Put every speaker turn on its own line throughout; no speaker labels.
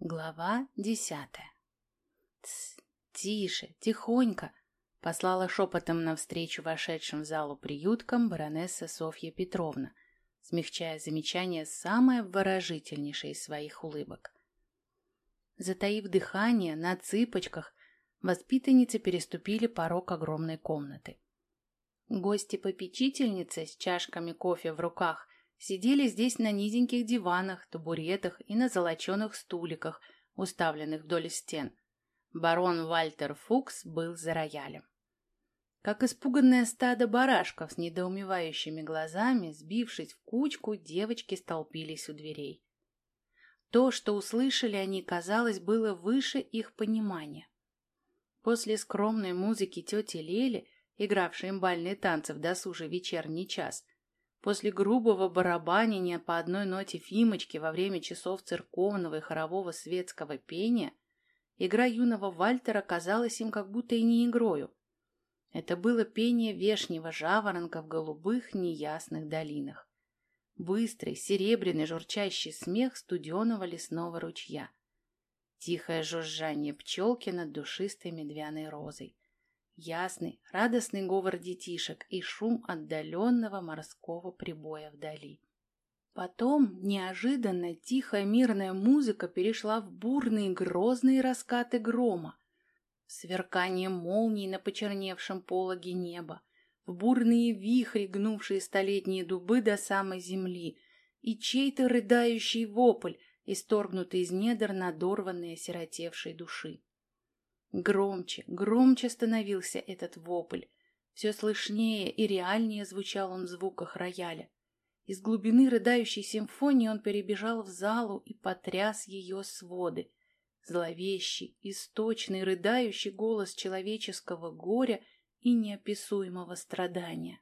Глава десятая. «Тсс, тише, тихонько!» — послала шепотом навстречу вошедшим в залу приюткам баронесса Софья Петровна, смягчая замечание самое выражительнейшее из своих улыбок. Затаив дыхание, на цыпочках воспитанницы переступили порог огромной комнаты. Гости-попечительницы с чашками кофе в руках сидели здесь на низеньких диванах, табуретах и на золоченых стуликах, уставленных вдоль стен. Барон Вальтер Фукс был за роялем. Как испуганное стадо барашков с недоумевающими глазами, сбившись в кучку, девочки столпились у дверей. То, что услышали они, казалось, было выше их понимания. После скромной музыки тети Лели, игравшей им бальные танцы в досужий вечерний час, После грубого барабанения по одной ноте Фимочки во время часов церковного и хорового светского пения игра юного Вальтера казалась им как будто и не игрою. Это было пение вешнего жаворонка в голубых неясных долинах. Быстрый, серебряный, журчащий смех студеного лесного ручья. Тихое жужжание пчелки над душистой медвяной розой ясный, радостный говор детишек и шум отдаленного морского прибоя вдали. Потом неожиданно тихая мирная музыка перешла в бурные грозные раскаты грома, в сверкание молний на почерневшем пологе неба, в бурные вихри, гнувшие столетние дубы до самой земли, и чей-то рыдающий вопль, исторгнутый из недр надорванной осиротевшей души. Громче, громче становился этот вопль. Все слышнее и реальнее звучал он в звуках рояля. Из глубины рыдающей симфонии он перебежал в залу и потряс ее своды. Зловещий, источный, рыдающий голос человеческого горя и неописуемого страдания.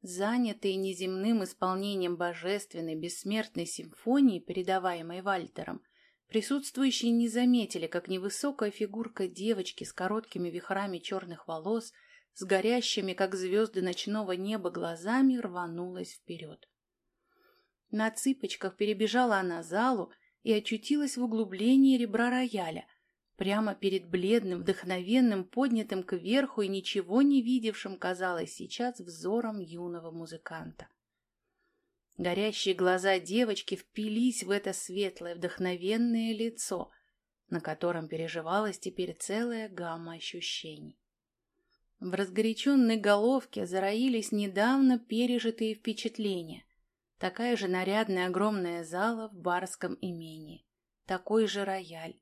Занятые неземным исполнением божественной бессмертной симфонии, передаваемой Вальтером, Присутствующие не заметили, как невысокая фигурка девочки с короткими вихрами черных волос, с горящими, как звезды ночного неба, глазами рванулась вперед. На цыпочках перебежала она залу и очутилась в углублении ребра рояля, прямо перед бледным, вдохновенным, поднятым кверху и ничего не видевшим, казалось, сейчас взором юного музыканта. Горящие глаза девочки впились в это светлое, вдохновенное лицо, на котором переживалась теперь целая гамма ощущений. В разгоряченной головке зароились недавно пережитые впечатления. Такая же нарядная огромная зала в барском имении, такой же рояль.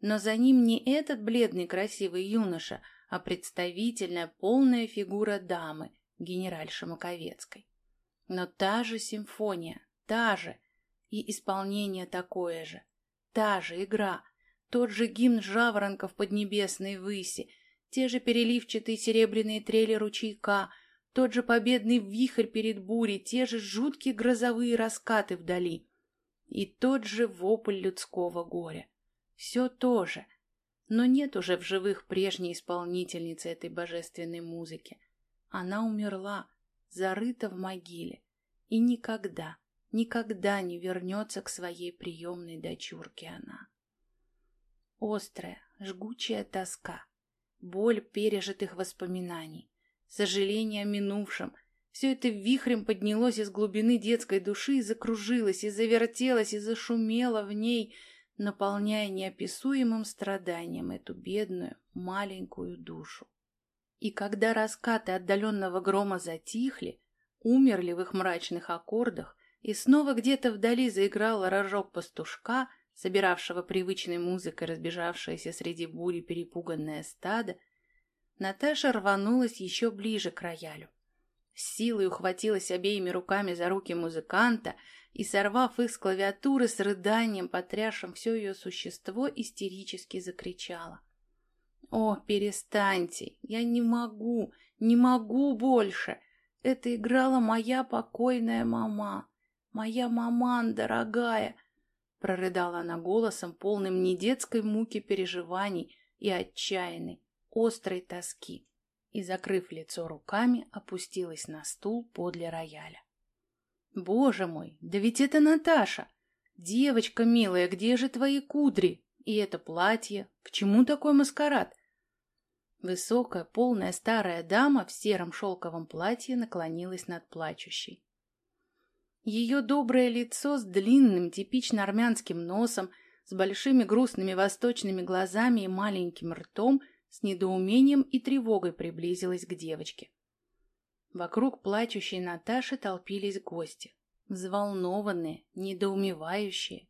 Но за ним не этот бледный красивый юноша, а представительная полная фигура дамы, генеральши Маковецкой. Но та же симфония, та же, и исполнение такое же, та же игра, тот же гимн жаворонков поднебесной выси, те же переливчатые серебряные трели ручейка, тот же победный вихрь перед бурей, те же жуткие грозовые раскаты вдали. И тот же вопль людского горя. Все то же. Но нет уже в живых прежней исполнительницы этой божественной музыки. Она умерла, зарыта в могиле и никогда, никогда не вернется к своей приемной дочурке она. Острая, жгучая тоска, боль пережитых воспоминаний, сожаление о минувшем — все это вихрем поднялось из глубины детской души и закружилось, и завертелось, и зашумело в ней, наполняя неописуемым страданием эту бедную, маленькую душу. И когда раскаты отдаленного грома затихли, умерли в их мрачных аккордах, и снова где-то вдали заиграл рожок пастушка, собиравшего привычной музыкой разбежавшееся среди бури перепуганное стадо, Наташа рванулась еще ближе к роялю. С силой ухватилась обеими руками за руки музыканта и, сорвав их с клавиатуры с рыданием, потрясшим все ее существо, истерически закричала. «О, перестаньте! Я не могу, не могу больше! Это играла моя покойная мама. Моя маман дорогая. Прорыдала она голосом, полным не детской муки переживаний и отчаянной, острой тоски. И, закрыв лицо руками, опустилась на стул подле рояля. «Боже мой, да ведь это Наташа! «Девочка милая, где же твои кудри? И это платье? К чему такой маскарад?» Высокая, полная старая дама в сером шелковом платье наклонилась над плачущей. Ее доброе лицо с длинным, типично армянским носом, с большими грустными восточными глазами и маленьким ртом, с недоумением и тревогой приблизилось к девочке. Вокруг плачущей Наташи толпились гости, взволнованные, недоумевающие.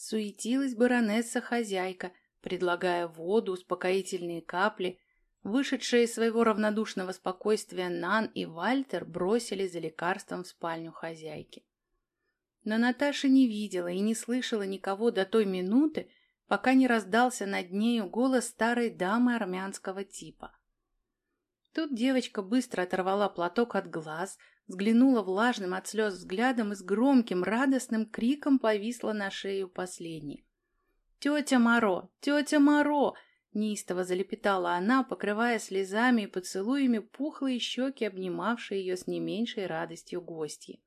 Суетилась баронесса-хозяйка, предлагая воду, успокоительные капли. Вышедшие из своего равнодушного спокойствия Нан и Вальтер бросили за лекарством в спальню хозяйки. Но Наташа не видела и не слышала никого до той минуты, пока не раздался над нею голос старой дамы армянского типа. Тут девочка быстро оторвала платок от глаз, взглянула влажным от слез взглядом и с громким радостным криком повисла на шею последней. «Тетя Моро! Тетя Моро!» Неистово залепетала она, покрывая слезами и поцелуями пухлые щеки, обнимавшие ее с не меньшей радостью гостьи.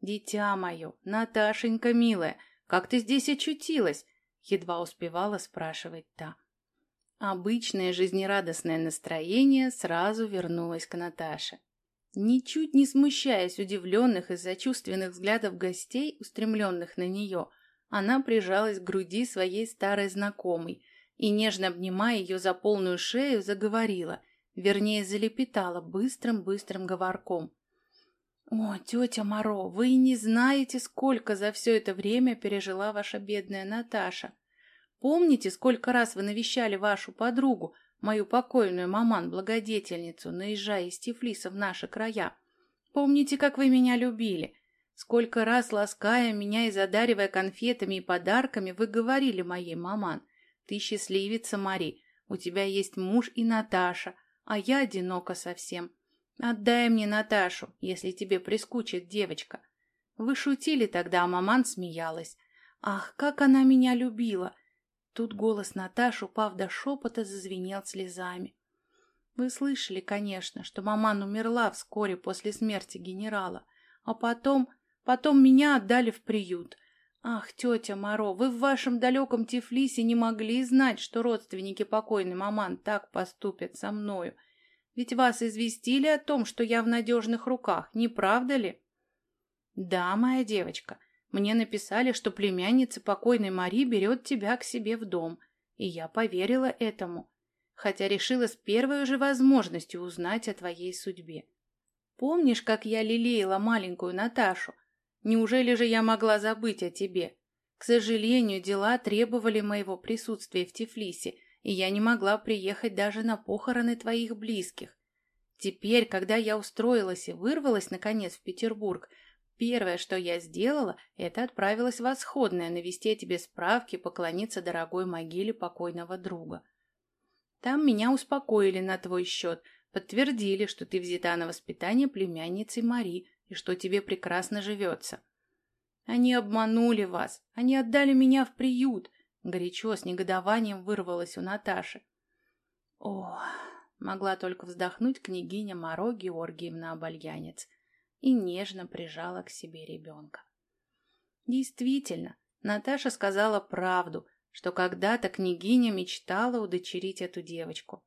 «Дитя мое, Наташенька милая, как ты здесь очутилась?» Едва успевала спрашивать та. Обычное жизнерадостное настроение сразу вернулось к Наташе. Ничуть не смущаясь удивленных и сочувственных взглядов гостей, устремленных на нее, она прижалась к груди своей старой знакомой и, нежно обнимая ее за полную шею, заговорила, вернее, залепетала быстрым-быстрым говорком. «О, тетя Моро, вы не знаете, сколько за все это время пережила ваша бедная Наташа. Помните, сколько раз вы навещали вашу подругу, мою покойную маман-благодетельницу, наезжая из Тифлиса в наши края? Помните, как вы меня любили? Сколько раз, лаская меня и задаривая конфетами и подарками, вы говорили моей маман, «Ты счастливица, Мари, у тебя есть муж и Наташа, а я одинока совсем. «Отдай мне Наташу, если тебе прискучит девочка». Вы шутили тогда, а маман смеялась. «Ах, как она меня любила!» Тут голос Наташи, упав до шепота, зазвенел слезами. Вы слышали, конечно, что маман умерла вскоре после смерти генерала, а потом, потом меня отдали в приют. Ах, тетя Моро, вы в вашем далеком Тифлисе не могли знать, что родственники покойной маман так поступят со мною. Ведь вас известили о том, что я в надежных руках, не правда ли? Да, моя девочка, мне написали, что племянница покойной Мари берет тебя к себе в дом, и я поверила этому, хотя решила с первой же возможностью узнать о твоей судьбе. Помнишь, как я лелеяла маленькую Наташу? Неужели же я могла забыть о тебе? К сожалению, дела требовали моего присутствия в Тифлисе, и я не могла приехать даже на похороны твоих близких. Теперь, когда я устроилась и вырвалась, наконец, в Петербург, первое, что я сделала, это отправилась в Восходное навести тебе справки, поклониться дорогой могиле покойного друга. Там меня успокоили на твой счет, подтвердили, что ты взята на воспитание племянницей Мари и что тебе прекрасно живется. Они обманули вас, они отдали меня в приют, Горячо, с негодованием вырвалось у Наташи. О, могла только вздохнуть княгиня Моро Георгиевна Обальянец и нежно прижала к себе ребенка. Действительно, Наташа сказала правду, что когда-то княгиня мечтала удочерить эту девочку.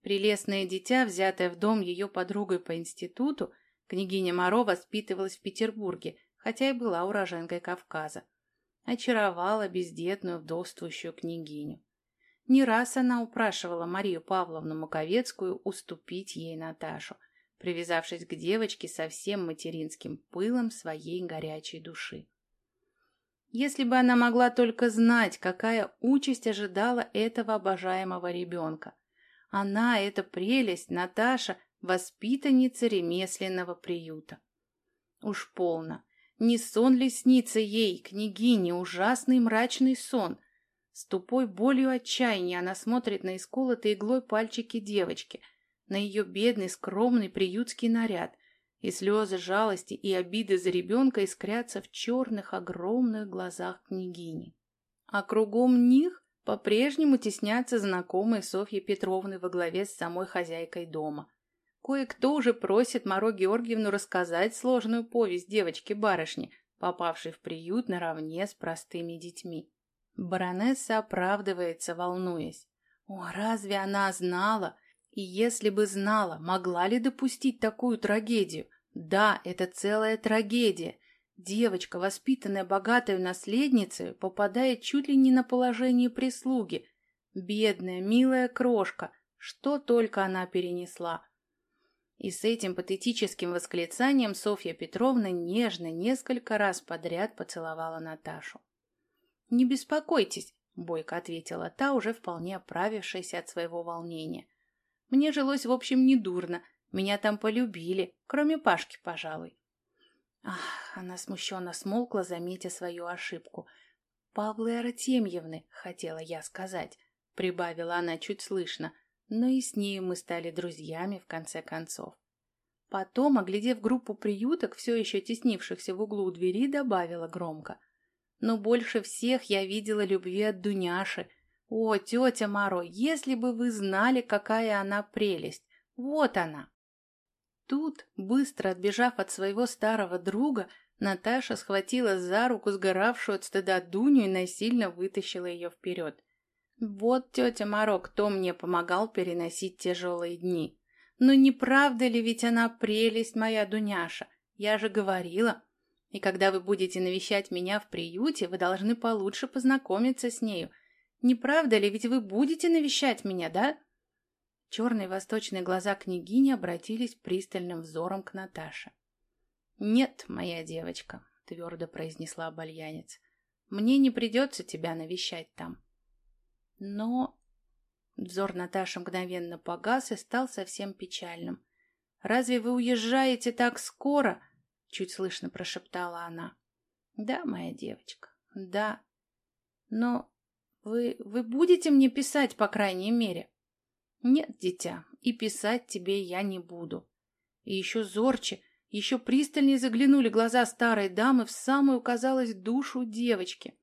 Прелестное дитя, взятое в дом ее подругой по институту, княгиня Моро воспитывалась в Петербурге, хотя и была уроженкой Кавказа очаровала бездетную вдовствующую княгиню. Не раз она упрашивала Марию Павловну Маковецкую уступить ей Наташу, привязавшись к девочке со всем материнским пылом своей горячей души. Если бы она могла только знать, какая участь ожидала этого обожаемого ребенка. Она, эта прелесть, Наташа, воспитанница ремесленного приюта. Уж полно. Не сон ли снится ей, княгине, ужасный мрачный сон? С тупой болью отчаяния она смотрит на исколотые иглой пальчики девочки, на ее бедный, скромный приютский наряд, и слезы жалости и обиды за ребенка искрятся в черных огромных глазах княгини. А кругом них по-прежнему теснятся знакомые Софьи Петровны во главе с самой хозяйкой дома. Кое-кто уже просит Маро Георгиевну рассказать сложную повесть девочки-барышни, попавший в приют наравне с простыми детьми. Баронесса оправдывается, волнуясь. О, разве она знала? И если бы знала, могла ли допустить такую трагедию? Да, это целая трагедия. Девочка, воспитанная богатой наследницей, попадает чуть ли не на положение прислуги. Бедная, милая крошка, что только она перенесла. И с этим патетическим восклицанием Софья Петровна нежно несколько раз подряд поцеловала Наташу. «Не беспокойтесь», — бойко ответила та, уже вполне оправившаяся от своего волнения. «Мне жилось, в общем, недурно. Меня там полюбили, кроме Пашки, пожалуй». Ах, она смущенно смолкла, заметя свою ошибку. «Павлы Артемьевны», — хотела я сказать, — прибавила она чуть слышно, но и с ней мы стали друзьями в конце концов. Потом, оглядев группу приюток, все еще теснившихся в углу у двери, добавила громко. «Но больше всех я видела любви от Дуняши. О, тетя Маро, если бы вы знали, какая она прелесть! Вот она!» Тут, быстро отбежав от своего старого друга, Наташа схватила за руку сгоравшую от стыда Дуню и насильно вытащила ее вперед. Вот тетя Маро, кто мне помогал переносить тяжелые дни. Но не правда ли ведь она прелесть моя Дуняша? Я же говорила. И когда вы будете навещать меня в приюте, вы должны получше познакомиться с нею. Не правда ли ведь вы будете навещать меня, да? Черные восточные глаза княгини обратились пристальным взором к Наташе. «Нет, моя девочка», — твердо произнесла обальянец, — «мне не придется тебя навещать там. Но... Взор Наташи мгновенно погас и стал совсем печальным. «Разве вы уезжаете так скоро?» — чуть слышно прошептала она. «Да, моя девочка, да. Но вы... вы будете мне писать, по крайней мере?» «Нет, дитя, и писать тебе я не буду». И еще зорче, еще пристальнее заглянули глаза старой дамы в самую, казалось, душу девочки.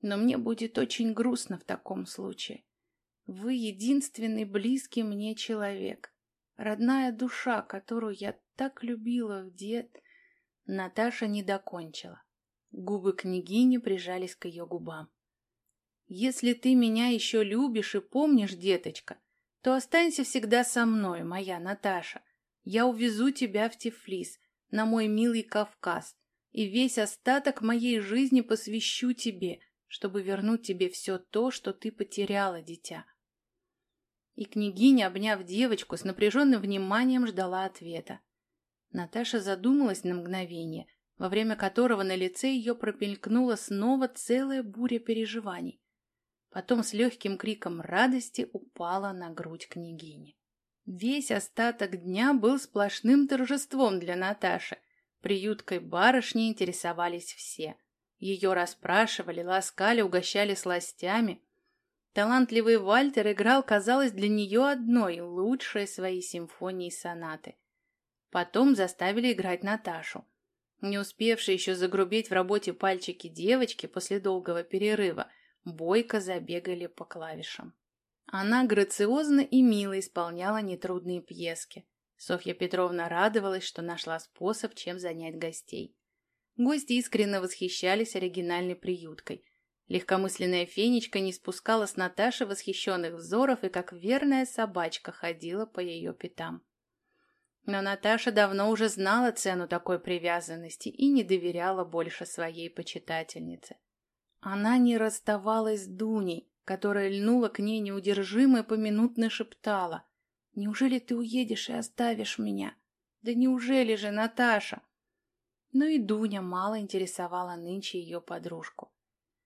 Но мне будет очень грустно в таком случае. Вы единственный близкий мне человек. Родная душа, которую я так любила в дед... Наташа не докончила. Губы княгини прижались к ее губам. «Если ты меня еще любишь и помнишь, деточка, то останься всегда со мной, моя Наташа. Я увезу тебя в Тифлис, на мой милый Кавказ, и весь остаток моей жизни посвящу тебе, чтобы вернуть тебе все то, что ты потеряла, дитя. И княгиня, обняв девочку, с напряженным вниманием ждала ответа. Наташа задумалась на мгновение, во время которого на лице ее пропелькнула снова целая буря переживаний. Потом с легким криком радости упала на грудь княгини. Весь остаток дня был сплошным торжеством для Наташи. Приюткой барышни интересовались все — ее расспрашивали, ласкали, угощали сластями. Талантливый Вальтер играл, казалось, для нее одной лучшей своей симфонии сонаты. Потом заставили играть Наташу. Не успевшие еще загрубеть в работе пальчики девочки после долгого перерыва, бойко забегали по клавишам. Она грациозно и мило исполняла нетрудные пьески. Софья Петровна радовалась, что нашла способ, чем занять гостей. Гости искренне восхищались оригинальной приюткой. Легкомысленная фенечка не спускала с Наташи восхищенных взоров и как верная собачка ходила по ее пятам. Но Наташа давно уже знала цену такой привязанности и не доверяла больше своей почитательнице. Она не расставалась с Дуней, которая льнула к ней неудержимо и поминутно шептала. «Неужели ты уедешь и оставишь меня? Да неужели же, Наташа?» Но и Дуня мало интересовала нынче ее подружку.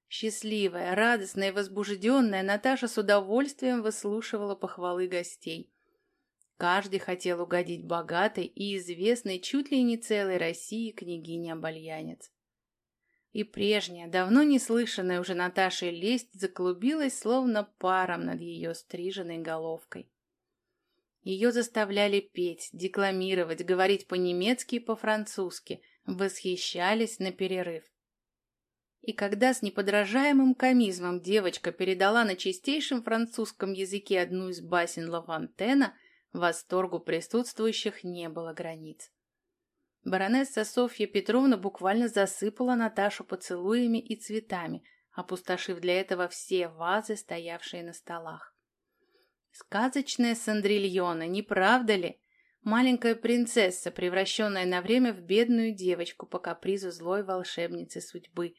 Счастливая, радостная и возбужденная, Наташа с удовольствием выслушивала похвалы гостей. Каждый хотел угодить богатой и известной чуть ли не целой России княгине-обальянец. И прежняя, давно не слышанная уже Наташей лесть заклубилась словно паром над ее стриженной головкой. Ее заставляли петь, декламировать, говорить по-немецки и по-французски – восхищались на перерыв. И когда с неподражаемым комизмом девочка передала на чистейшем французском языке одну из басен Лавантена, восторгу присутствующих не было границ. Баронесса Софья Петровна буквально засыпала Наташу поцелуями и цветами, опустошив для этого все вазы, стоявшие на столах. Сказочная Сандрильона, не правда ли? Маленькая принцесса, превращенная на время в бедную девочку по капризу злой волшебницы судьбы.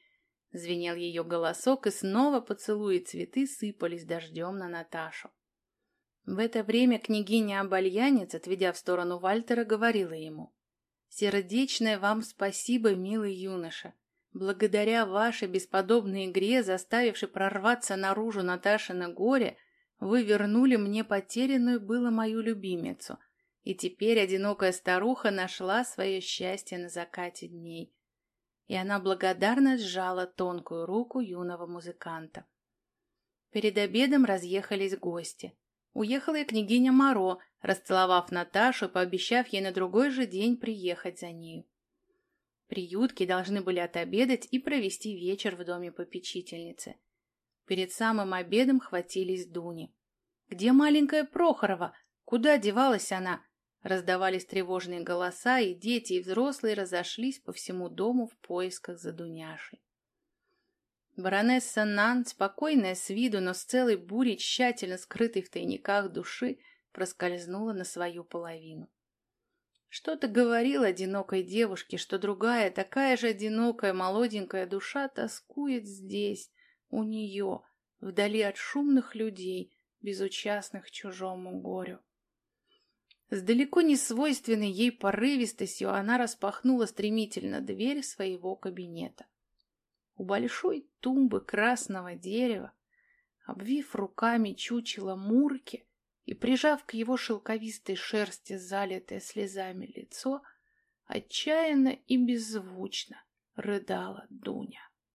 Звенел ее голосок, и снова поцелуи цветы сыпались дождем на Наташу. В это время княгиня-обальянец, отведя в сторону Вальтера, говорила ему. «Сердечное вам спасибо, милый юноша. Благодаря вашей бесподобной игре, заставившей прорваться наружу Наташина горе, вы вернули мне потерянную было мою любимицу, и теперь одинокая старуха нашла свое счастье на закате дней». И она благодарно сжала тонкую руку юного музыканта. Перед обедом разъехались гости. Уехала и княгиня Моро, расцеловав Наташу и пообещав ей на другой же день приехать за нею. Приютки должны были отобедать и провести вечер в доме попечительницы. Перед самым обедом хватились Дуни. «Где маленькая Прохорова? Куда девалась она?» Раздавались тревожные голоса, и дети, и взрослые разошлись по всему дому в поисках за Дуняшей. Баронесса Нан, спокойная с виду, но с целой бурей, тщательно скрытой в тайниках души, проскользнула на свою половину. Что-то говорил одинокой девушке, что другая, такая же одинокая молоденькая душа тоскует здесь, у нее, вдали от шумных людей, безучастных чужому горю. С далеко не свойственной ей порывистостью она распахнула стремительно дверь своего кабинета у большой тумбы красного дерева, обвив руками чучело Мурки и прижав к его шелковистой шерсти залитое слезами лицо, отчаянно и беззвучно рыдала Дуня.